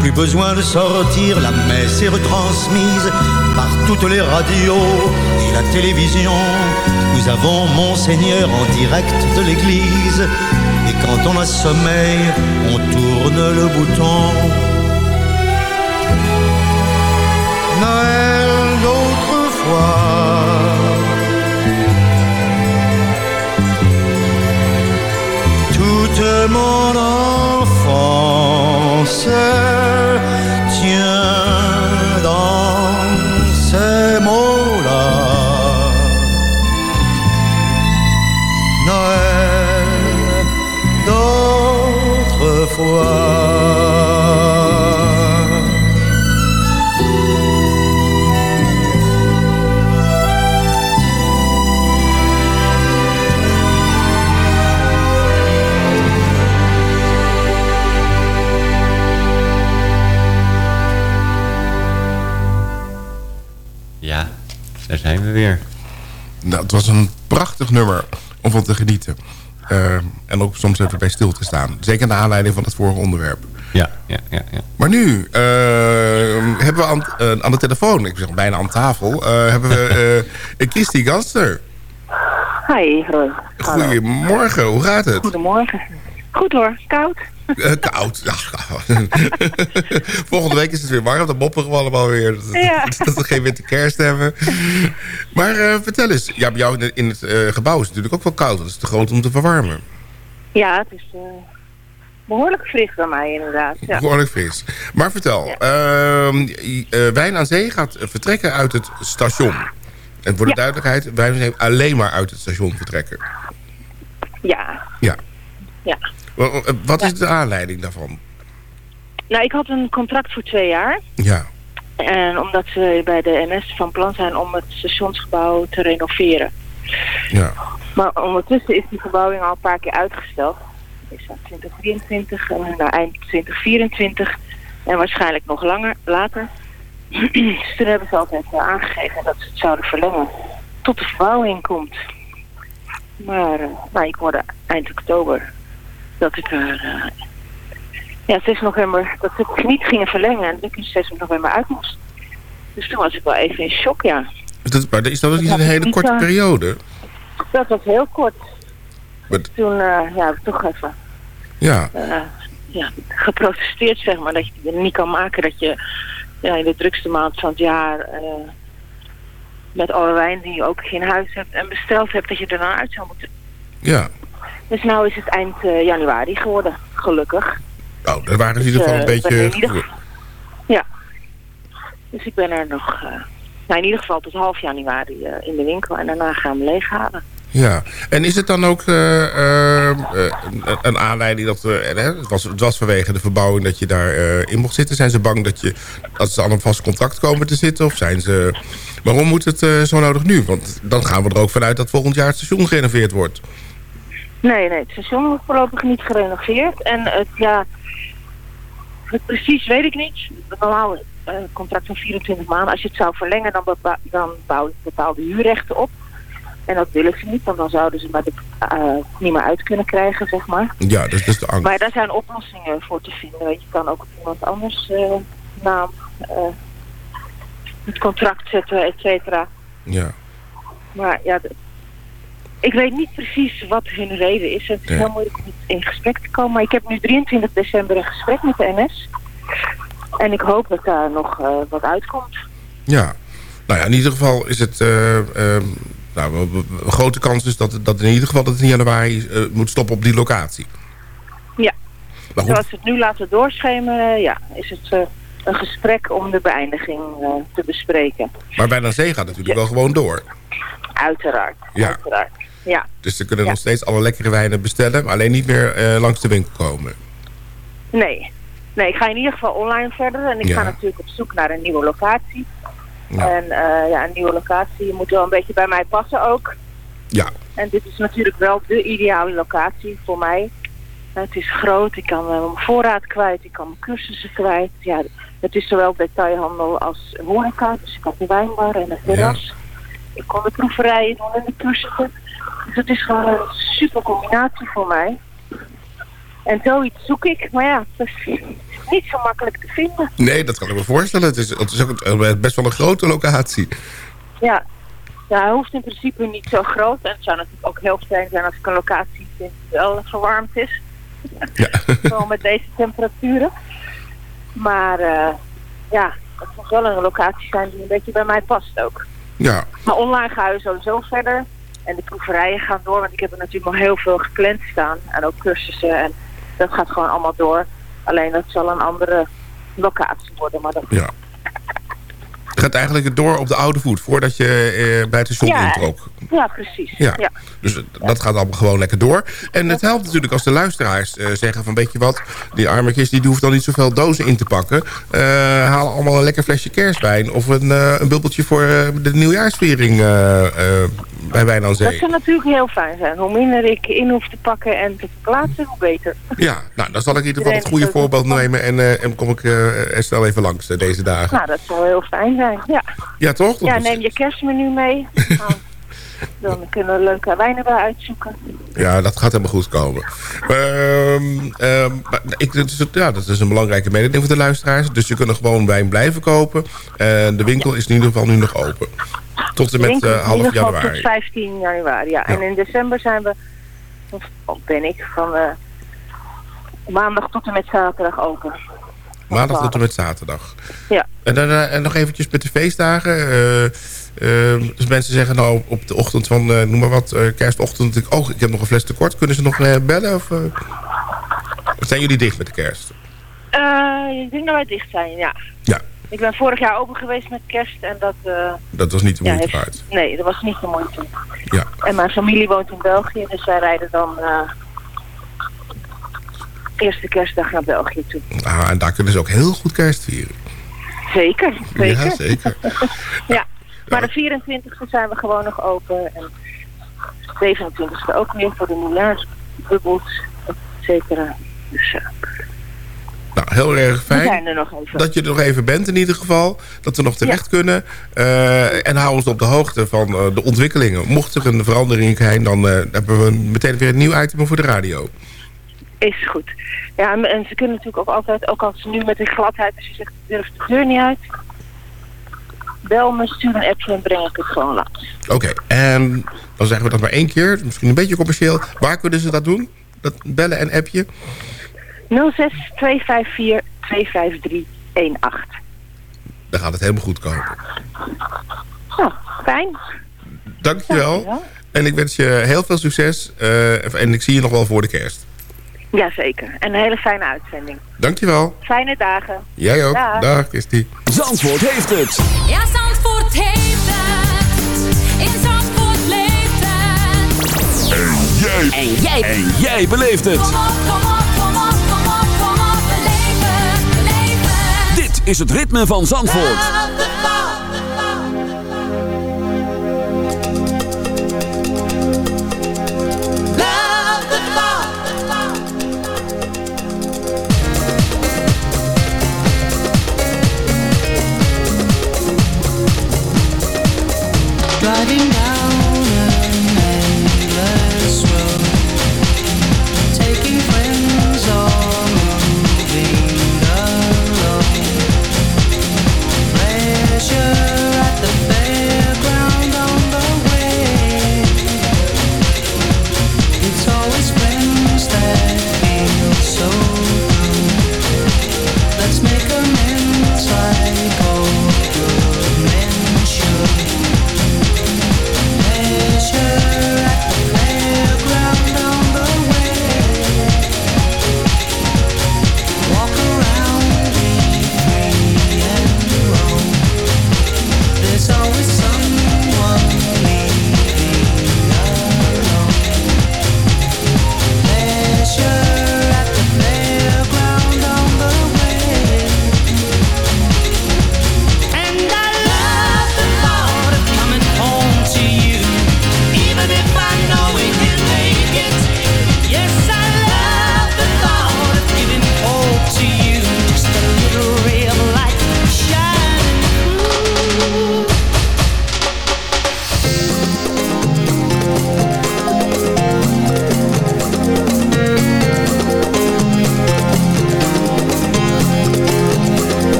Plus besoin de sortir, la messe est retransmise par toutes les radios et la télévision. Nous avons Monseigneur en direct de l'église. Et quand on a sommeil, on tourne le bouton. Het was een prachtig nummer om van te genieten. Eh, en ook soms even bij stil te staan. Zeker naar aanleiding van het vorige onderwerp. Ja, ja, ja. ja. Maar nu eh, hebben we aan, eh, aan de telefoon, ik zeg bijna aan tafel, eh, hebben we uh, Christy Ganster. Hi. Goedemorgen, hoe gaat het? Goedemorgen. Goed hoor, koud. Eh, koud. Ja. Volgende week is het weer warm. Dan mopperen we allemaal weer. Dat, Ja. dat we geen witte kerst hebben. Maar eh, vertel eens. Ja, bij jou in het, eh, gebouw is het natuurlijk ook wel koud. Het is te groot om te verwarmen. Ja, het is eh, behoorlijk fris bij mij inderdaad. Ja. Behoorlijk fris. Maar vertel. ehm, eh, Wijn aan Zee gaat vertrekken uit het station. En voor de duidelijkheid, Wijn aan Zee alleen maar uit het station vertrekken. ja. Ja. Ja. Wa- Wat is de aanleiding daarvan? Nou, ik had een contract voor twee jaar. Ja. En omdat ze bij de NS van plan zijn om het stationsgebouw te renoveren. Ja. Maar ondertussen is die verbouwing al een paar keer uitgesteld. Is dat 2023 en naar eind 2024. En waarschijnlijk nog langer, later. dus toen hebben ze altijd aangegeven dat ze het zouden verlengen. Tot de verbouwing komt. Maar eh, nou, ik hoorde eind oktober dat ik er... eh, ja, 6 november, dat ze het niet gingen verlengen en dat ik 6 november uit moest. Dus toen was ik wel even in shock, ja. Is dat, maar is dat ook niet een hele niet, korte eh, periode? Dat was heel kort. Maar- Toen eh, ja, toch even Ja. ja, geprotesteerd, zeg maar. Dat je het niet kan maken dat je ja, in de drukste maand van het jaar... met alle wijn die je ook in huis hebt en besteld hebt... dat je er dan uit zou moeten. Ja. Dus nou is het eind eh, januari geworden, gelukkig. Oh, dat waren in ieder geval een Dus, eh, ik ben beetje... ieder Ja. Dus ik ben er nog... eh, nou, in ieder geval tot half januari eh, in de winkel. En daarna gaan we leeghalen. Ja, en is het dan ook eh, eh, eh, een, een aanleiding dat... eh, hè, het, was, het was vanwege de verbouwing dat je daar eh, in mocht zitten. Zijn ze bang dat, je, dat ze aan een vast contract komen te zitten? Of zijn ze... Waarom moet het eh, zo nodig nu? Want dan gaan we er ook vanuit dat volgend jaar het station gerenoveerd wordt. Nee, nee, het station wordt voorlopig niet gerenoveerd. En het, ja, het precies weet ik niet. Normaal eh contract van 24 maanden. Als je het zou verlengen, dan, dan bouw je bepaalde huurrechten op. En dat willen ze niet, want dan zouden ze maar de, eh, niet meer uit kunnen krijgen, zeg maar. Ja, dus dat is de angst. Maar daar zijn oplossingen voor te vinden. Je, kan ook op iemand anders eh, naam eh, het contract zetten, et cetera. Ja. Maar ja, ik weet niet precies wat hun reden is. Het is Ja. heel moeilijk om in gesprek te komen. Maar ik heb nu 23 december een gesprek met de NS. En ik hoop dat daar nog eh, wat uitkomt. Ja. Nou ja, in ieder geval is het... eh, eh, nou, een- grote kans is dat, het- dat in ieder geval dat het in januari eh, moet stoppen op die locatie. Ja. Maar goed. Zoals ze het nu laten doorschemeren, ja, is het een gesprek om de beëindiging te bespreken. Maar bij Zee gaat natuurlijk wel gewoon door. Uiteraard. Ja. Uiteraard. Ja. Dus ze kunnen Ja. nog steeds alle lekkere wijnen bestellen... maar alleen niet meer eh, langs de winkel komen. Nee. Nee, ik ga in ieder geval online verder. En ik Ja. ga natuurlijk op zoek naar een nieuwe locatie. Ja. En eh, ja, een nieuwe locatie moet wel een beetje bij mij passen ook. Ja. En dit is natuurlijk wel de ideale locatie voor mij. Het is groot, ik kan eh, mijn voorraad kwijt, ik kan mijn cursussen kwijt. Ja, het is zowel detailhandel als horeca, dus ik heb de wijnbar en een terras. Ik kon de proeverijen doen en de cursussen. Dus het is gewoon een super combinatie voor mij. En zoiets zoek ik, maar ja, het is niet zo makkelijk te vinden. Nee, dat kan ik me voorstellen. Het is, het is ook een- best wel een grote locatie. Ja. ja, hij hoeft in principe niet zo groot. En het zou natuurlijk ook heel fijn zijn als ik een locatie vind die wel verwarmd is. Gewoon met deze temperaturen. Maar eh, ja, het moet wel een locatie zijn die een beetje bij mij past ook. Ja. Maar online ga je sowieso verder. En de proeverijen gaan door, want ik heb er natuurlijk nog heel veel gepland staan. En ook cursussen. En dat gaat gewoon allemaal door. Alleen dat zal een andere locatie worden. Maar dat, Ja. Het gaat eigenlijk door op de oude voet... voordat je eh, bij het station Ja. introk. Ja, precies. Ja. Ja. Dus dat gaat allemaal gewoon lekker door. En het helpt natuurlijk als de luisteraars eh, zeggen van... weet je wat, die arme kist die hoeft dan niet zoveel dozen in te pakken. Eh haal allemaal een lekker flesje kerstwijn... of een, eh, een bubbeltje voor eh, de nieuwjaarsviering eh, eh, bij Wijn aan Dat Zee. zou natuurlijk heel fijn zijn. Hoe minder ik in hoef te pakken en te verplaatsen, hoe beter. Ja, nou, dan zal ik in ieder geval het goede voorbeeld nemen... en, eh, en kom ik eh er snel even langs eh, deze dagen. Nou, dat zou heel fijn zijn, ja. Ja, toch? Dat Ja, neem je kerstmenu mee. Nou, dan kunnen we leuke wijnen bij uitzoeken. Ja, dat gaat helemaal goed komen. Ehm, ehm, ik, dat is, ja, dat is een belangrijke mededeling voor de luisteraars. Dus je kunt gewoon wijn blijven kopen. En de winkel is in ieder geval nu nog open. Tot en met eh, half januari. Tot 15 januari, ja. En in december zijn we, of of ben ik, van eh, maandag tot en met zaterdag open. Maandag tot en met zaterdag. Ja. En, dan, eh, en nog eventjes met de feestdagen. dus mensen zeggen nou op de ochtend van, noem maar wat, kerstochtend... ik- oh, ik heb nog een fles tekort. Kunnen ze nog bellen? Of, zijn jullie dicht met de kerst? Ik denk dat wij dicht zijn, ja. Ja. Ik ben vorig jaar open geweest met kerst en dat... Dat was niet de ja, moeite heeft- waard. Nee, dat was niet de moeite. Ja. En mijn familie woont in België, dus wij rijden dan eerste kerstdag naar België toe. Ah, en daar kunnen ze ook heel goed kerst vieren. Zeker, zeker. Ja, zeker. ja, maar de 24e zijn we gewoon nog open. En de 27e ook weer voor de nieuwjaarsbubbels, et cetera. Dus eh, Nou, heel erg fijn. er. Dat je er nog even bent in ieder geval. Dat we nog terecht kunnen. Eh, en hou ons op de hoogte van eh, de ontwikkelingen. Mocht er een verandering zijn, dan hebben we meteen weer een nieuw item voor de radio. Is goed. Ja, en, en ze kunnen natuurlijk ook altijd, ook als ze nu met de gladheid, als je zegt, ik durf de deur niet uit. Bel me, stuur een appje en breng ik het gewoon langs. Oké, en dan zeggen we dat maar één keer. Misschien een beetje commercieel. Waar kunnen ze dat doen? Dat bellen en appje? 06 254 253 18. Dan gaat het helemaal goed komen. Nou, fijn. Dankjewel. Dankjewel. En ik wens je heel veel succes. eh, en ik zie je nog wel voor de kerst. Jazeker. En een hele fijne uitzending. Dankjewel. Fijne dagen. Jij ook. Dag. Dag, Christy. Zandvoort heeft het. Ja, Zandvoort heeft het. In Zandvoort leeft het. En jij. En jij. En jij beleeft het. Kom op, kom op, kom op, kom op, kom op. Beleef het, beleef het. Dit is het ritme van Zandvoort.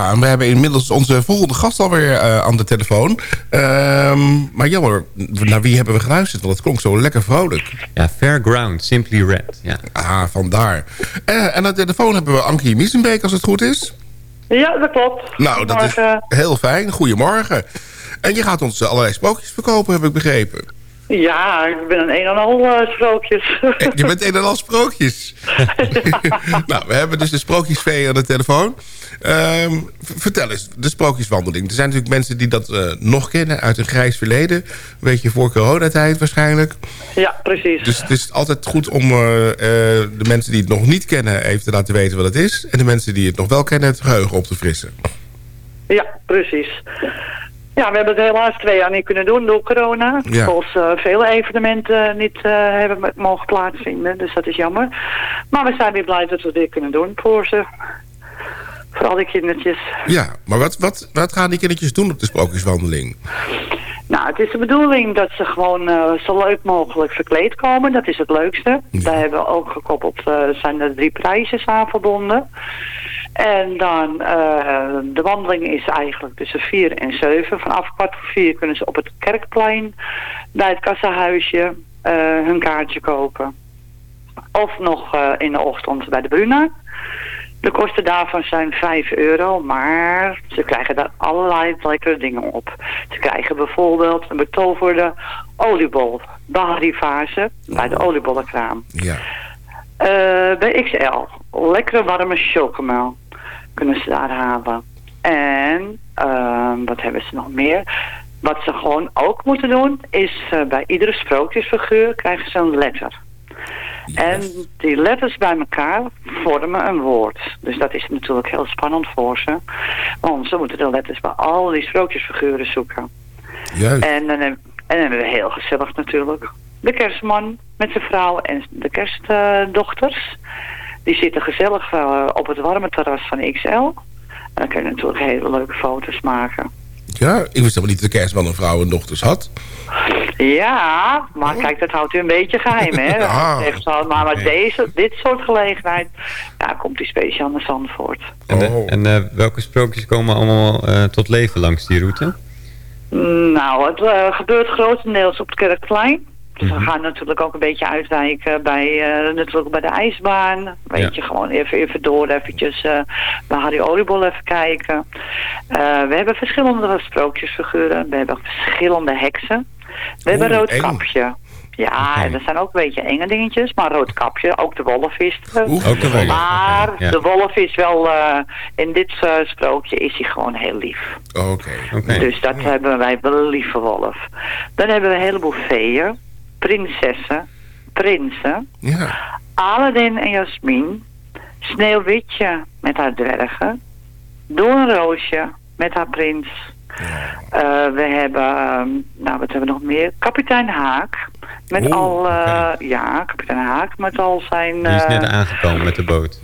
Ja, en we hebben inmiddels onze volgende gast alweer eh aan de telefoon. Ehm, maar jammer, naar wie hebben we geluisterd? Want het klonk zo lekker vrolijk. Ja, Fairground, Simply Red. Ja. Ah, vandaar. Eh, en aan de telefoon hebben we Ankie Miesenbeek, als het goed is. Ja, dat klopt. Nou, dat is Goedemorgen. heel fijn. Goedemorgen. En je gaat ons allerlei sprookjes verkopen, heb ik begrepen. Ja, ik ben een een en al eh, sprookjes. Eh, Je bent een en al sprookjes. nou, we hebben dus de sprookjesvee aan de telefoon. Ehm, vertel eens, de sprookjeswandeling. Er zijn natuurlijk mensen die dat eh, nog kennen uit een grijs verleden. Een beetje voor coronatijd waarschijnlijk. ja, precies. Dus het is altijd goed om de mensen die het nog niet kennen... even te laten weten wat het is. En de mensen die het nog wel kennen, het geheugen op te frissen. Ja, precies. Ja, we hebben het helaas twee jaar niet kunnen doen door corona. Ja. Zoals eh, vele evenementen niet eh, hebben mogen plaatsvinden. Dus dat is jammer. Maar we zijn weer blij dat we weer kunnen doen voor ze. Voor al die kindertjes. Ja, maar wat, wat, wat gaan die kindertjes doen op de sprookjeswandeling? Nou, het is de bedoeling dat ze gewoon eh, zo leuk mogelijk verkleed komen. Dat is het leukste. Daar hebben we ook gekoppeld, zijn er drie prijzen aan verbonden. En dan, eh, de wandeling is eigenlijk tussen vier en zeven. Vanaf kwart voor vier kunnen ze op het kerkplein bij het kassahuisje eh, hun kaartje kopen. Of nog eh, in de ochtend bij de Bruna. De kosten daarvan zijn 5 euro, maar ze krijgen daar allerlei lekkere dingen op. Ze krijgen bijvoorbeeld een betoverde oliebol, Baharifase, bij de oliebollenkraam. Ja. Bij XL, lekkere warme chocomel kunnen ze daar halen. En ehm, wat hebben ze nog meer? Wat ze gewoon ook moeten doen, is eh, bij iedere sprookjesfiguur krijgen ze een letter. En die letters bij elkaar vormen een woord. Dus dat is natuurlijk heel spannend voor ze. Want ze moeten de letters bij al die sprookjesfiguren zoeken. Juist. En dan, heb- en dan hebben we heel gezellig natuurlijk. De kerstman met zijn vrouw en de kerstdochters. Die zitten gezellig eh, op het warme terras van XL. En dan kun je natuurlijk hele leuke foto's maken. Ja, ik wist helemaal niet dat de kerstman een vrouw en dochters had. Ja, maar kijk, dat houdt u een beetje geheim, hè? Ah. Echt zo, maar maar deze, dit soort gelegenheid, ja, komt die speciaal naar Zandvoort. En, de- en eh, welke sprookjes komen allemaal eh, tot leven langs die route? Nou, het eh, gebeurt grotendeels op het Kerkplein. Dus we gaan natuurlijk ook een beetje uitwijken bij, eh, natuurlijk bij de ijsbaan. Weet je, gewoon even, even door, eventjes eh, bij Harry Oliebol even kijken. Eh, we hebben verschillende sprookjesfiguren. We hebben verschillende heksen. We hebben Roodkapje. Ja, en dat zijn ook een beetje enge dingetjes. Maar Roodkapje, ook de wolf is er. Ook de wolf, Maar ja. de wolf is wel, in dit sprookje is hij gewoon heel lief. Oké. Dus dat hebben wij wel een lieve wolf. Dan hebben we een heleboel feeën, prinsessen, prinsen, Ja. Aladdin en Jasmin, Sneeuwwitje met haar dwergen, Doornroosje met haar prins. Eh, we hebben, ehm, nou wat hebben we nog meer? Kapitein Haak. Met Oeh, al, eh, ja, kapitein Haak met al zijn... Die is net eh, aangekomen met de boot.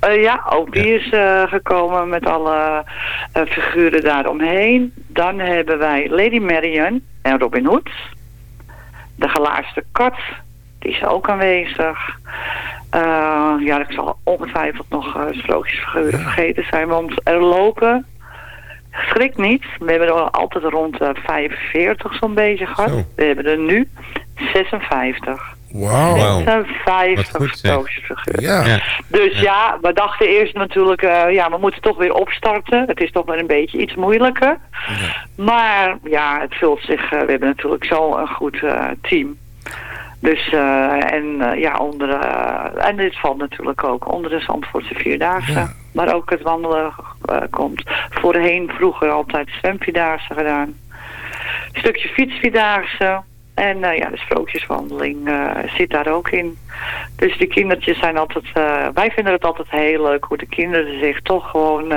ja, ook die is gekomen met alle figuren daaromheen. Dan hebben wij Lady Marion en Robin Hood. De gelaarste kat, die is ook aanwezig. Eh, ja, ik zal ongetwijfeld nog uh, sprookjesfiguren vergeten zijn, want er lopen... Schrik niet, we hebben er altijd rond de 45 zo'n beetje gehad. We hebben er nu 56. Wauw. Wauw. 56 Wat goed, zeg. sprookjesfiguren. Ja. Ja. Dus ja, we dachten eerst natuurlijk, eh, ja, we moeten toch weer opstarten. Het is toch weer een beetje iets moeilijker. Maar ja, het vult zich, eh, we hebben natuurlijk zo'n goed eh, team. Dus, eh, en eh, ja, onder, eh, en dit valt natuurlijk ook onder de Zandvoortse Vierdaagse. Waar ook het wandelen komt. Voorheen vroeger altijd zwemvierdaagse gedaan. Een stukje fietsvierdaagse. En eh, ja, de sprookjeswandeling eh, zit daar ook in. Dus die kindertjes zijn altijd... eh, wij vinden het altijd heel leuk hoe de kinderen zich toch gewoon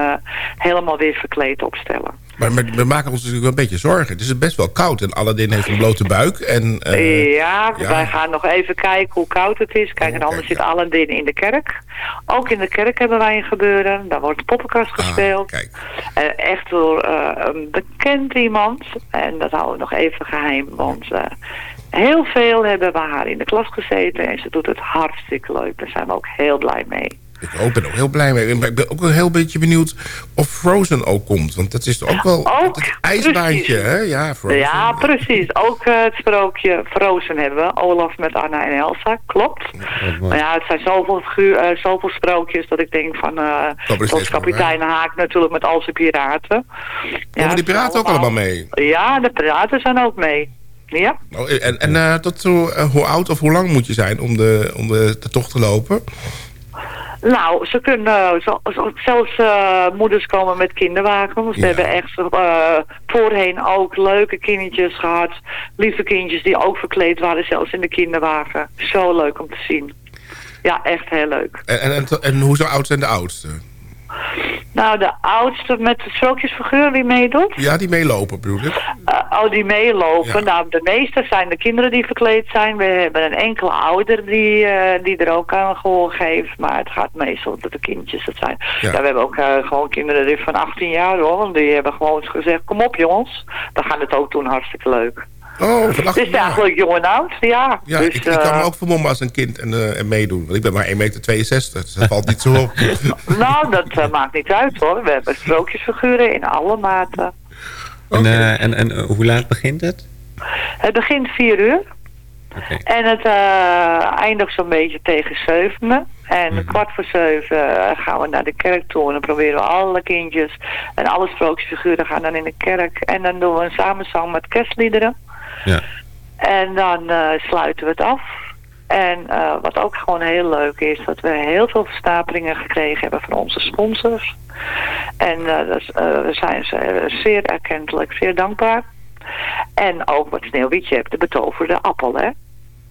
helemaal weer verkleed opstellen. Maar, maar we maken ons natuurlijk wel een beetje zorgen. Het is best wel koud en Aladdin heeft een blote buik. En, eh, ja, ja. wij gaan nog even kijken hoe koud het is. Kijk, en anders zit Aladdin in de kerk. Ook in de kerk hebben wij een gebeuren. Daar wordt poppenkast gespeeld. Eh, echt door eh, een bekend iemand. En dat houden we nog even geheim. Want heel veel hebben bij haar in de klas gezeten. En ze doet het hartstikke leuk. Daar zijn we ook heel blij mee. Ik ook, ben ook heel blij mee. Maar ik ben ook wel heel beetje benieuwd of Frozen ook komt. Want dat is toch ook wel Ook, het ijsbaantje, precies. hè? Ja, Frozen. Ja, precies. Ook eh, het sprookje Frozen hebben we. Olaf met Anna en Elsa, klopt. Maar ja, het zijn zoveel, eh, zoveel sprookjes dat ik denk van... eh er zoals steeds kapitein Haak natuurlijk met al zijn piraten. Komen die piraten ook allemaal mee? Ja, de piraten zijn ook mee. Ja. Oh, en en eh, tot hoe, eh, hoe oud of hoe lang moet je zijn om de, om de, de tocht te lopen? Nou, ze kunnen zo- zelfs eh, moeders komen met kinderwagens. We hebben echt eh, voorheen ook leuke kindertjes gehad. Lieve kindjes die ook verkleed waren, zelfs in de kinderwagen. Zo leuk om te zien. Ja, echt heel leuk. En, en, en, en hoe zo oud zijn de oudste? Nou, de oudste met de sprookjesfiguur die meedoet. Ja, die meelopen bedoel ik. eh, oh, die meelopen. Nou, de meeste zijn de kinderen die verkleed zijn. We hebben een enkele ouder die, eh, die er ook aan gehoor geeft. Maar het gaat meestal dat de kindjes het zijn. Ja. we hebben ook eh, gewoon kinderen die van 18 jaar hoor. Die hebben gewoon gezegd, kom op jongens. We gaan het ook doen, hartstikke leuk. Oh, van Het 18 is eigenlijk jong en oud, ja. Ja, dus, ik, ik kan me eh, ook vermommen als een kind en, eh, en meedoen. Want ik ben maar 1,62 meter, dus dat valt niet zo op. Nou, dat eh, maakt niet uit hoor. We hebben sprookjesfiguren in alle maten. En, eh, en, en hoe laat begint het? Het begint 4 uur. En het eh, eindigt zo'n beetje tegen zevenen. En kwart voor zeven gaan we naar de kerk toe. En dan proberen we alle kindjes en alle sprookjesfiguren gaan dan in de kerk. En dan doen we een samenzang met kerstliederen. Ja. En dan eh, sluiten we het af. En eh, wat ook gewoon heel leuk is, dat we heel veel verstapelingen gekregen hebben van onze sponsors. En dat is, eh, we zijn ze zeer erkentelijk, zeer dankbaar. En ook wat Sneeuwwitje hebt, de betoverde appel, hè.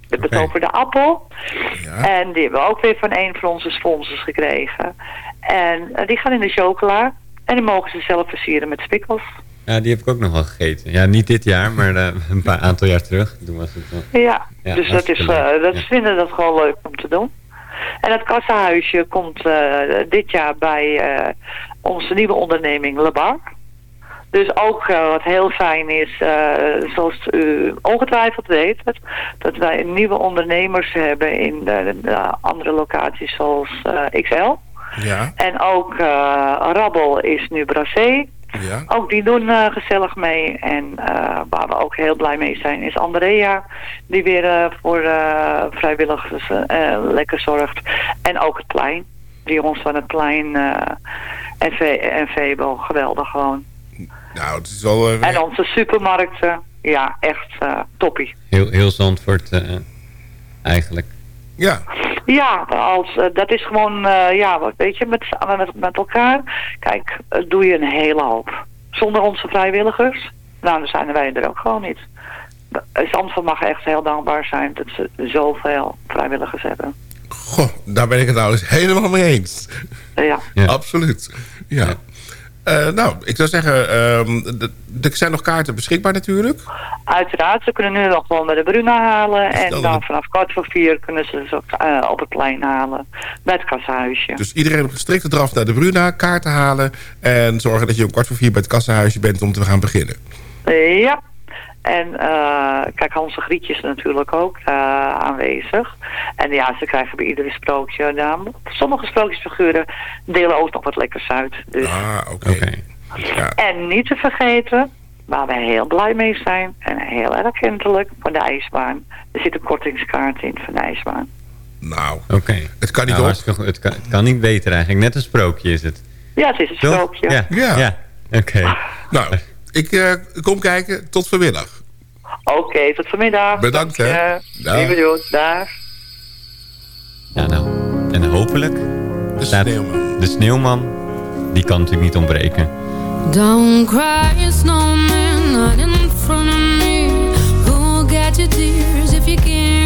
De betoverde appel. En die hebben we ook weer van een van onze sponsors gekregen. En die gaan in de chocola. En die mogen ze zelf versieren met spikkels. Ja, die heb ik ook nog wel gegeten. Ja, niet dit jaar, maar eh, een paar aantal jaar terug. Toen was het wel... Ja, Ja, dus dat is, eh, dat Ja. vinden dat gewoon leuk om te doen. En het kassahuisje komt eh, dit jaar bij eh, onze nieuwe onderneming Le Bar. Dus ook wat heel fijn is, eh, zoals u ongetwijfeld weet, het, dat wij nieuwe ondernemers hebben in de, de andere locaties zoals eh, XL. Ja, En ook eh Rabbel is nu Brasé. Ja. Ook die doen eh, gezellig mee. En eh, waar we ook heel blij mee zijn is Andrea. Die weer eh, voor eh, vrijwilligers eh, lekker zorgt. En ook het plein. Die jongens van het plein eh, en, Ve en. Geweldig gewoon. Nou, het is wel... En onze supermarkten. Ja, echt eh, toppie. Heel, heel Zandvoort eh, eigenlijk. Ja. Ja, als, eh, dat is gewoon, eh, ja, wat weet je, met, met, met elkaar. Kijk, eh, doe je een hele hoop. Zonder onze vrijwilligers, nou, dan zijn wij er ook gewoon niet. Zandvoort mag echt heel dankbaar zijn dat ze zoveel vrijwilligers hebben. Goh, daar ben ik het nou eens helemaal mee eens. Ja. Absoluut. Ja. Eh, nou, ik zou zeggen, ehm, er zijn nog kaarten beschikbaar natuurlijk. Uiteraard, ze kunnen nu nog gewoon bij de Bruna halen. En dan vanaf kwart voor vier kunnen ze ze ook, eh, op het plein halen. Bij het kassahuisje. Dus iedereen op gestrikte draf naar de Bruna, kaarten halen... en zorgen dat je om kwart voor vier bij het kassahuisje bent om te gaan beginnen. Ja. En eh, kijk, Hans en Grietje is natuurlijk ook eh, aanwezig. En ja, ze krijgen bij iedere sprookje naam. Sommige sprookjesfiguren delen ook nog wat lekkers uit. Dus. Ah, oké. En niet te vergeten, waar wij heel blij mee zijn... en heel erg kentelijk, van de ijsbaan. Er zit een kortingskaart in van de ijsbaan. Nou, Oké. het kan niet Nou, op. hartstikke goed. Het kan, het kan niet beter eigenlijk. Net een sprookje is het. Ja, het is een Toch? sprookje. Ja. Ja. ja. Oké. Nou, ik eh, kom kijken. Tot vanmiddag. Oké, tot vanmiddag. Bedankt, hè. Dank je. Dag. Doet, dag. Ja, nou. En hopelijk... De sneeuwman. De sneeuwman, die kan natuurlijk niet ontbreken. Don't cry, snowman, not in front of me. Who'll get your tears if you can't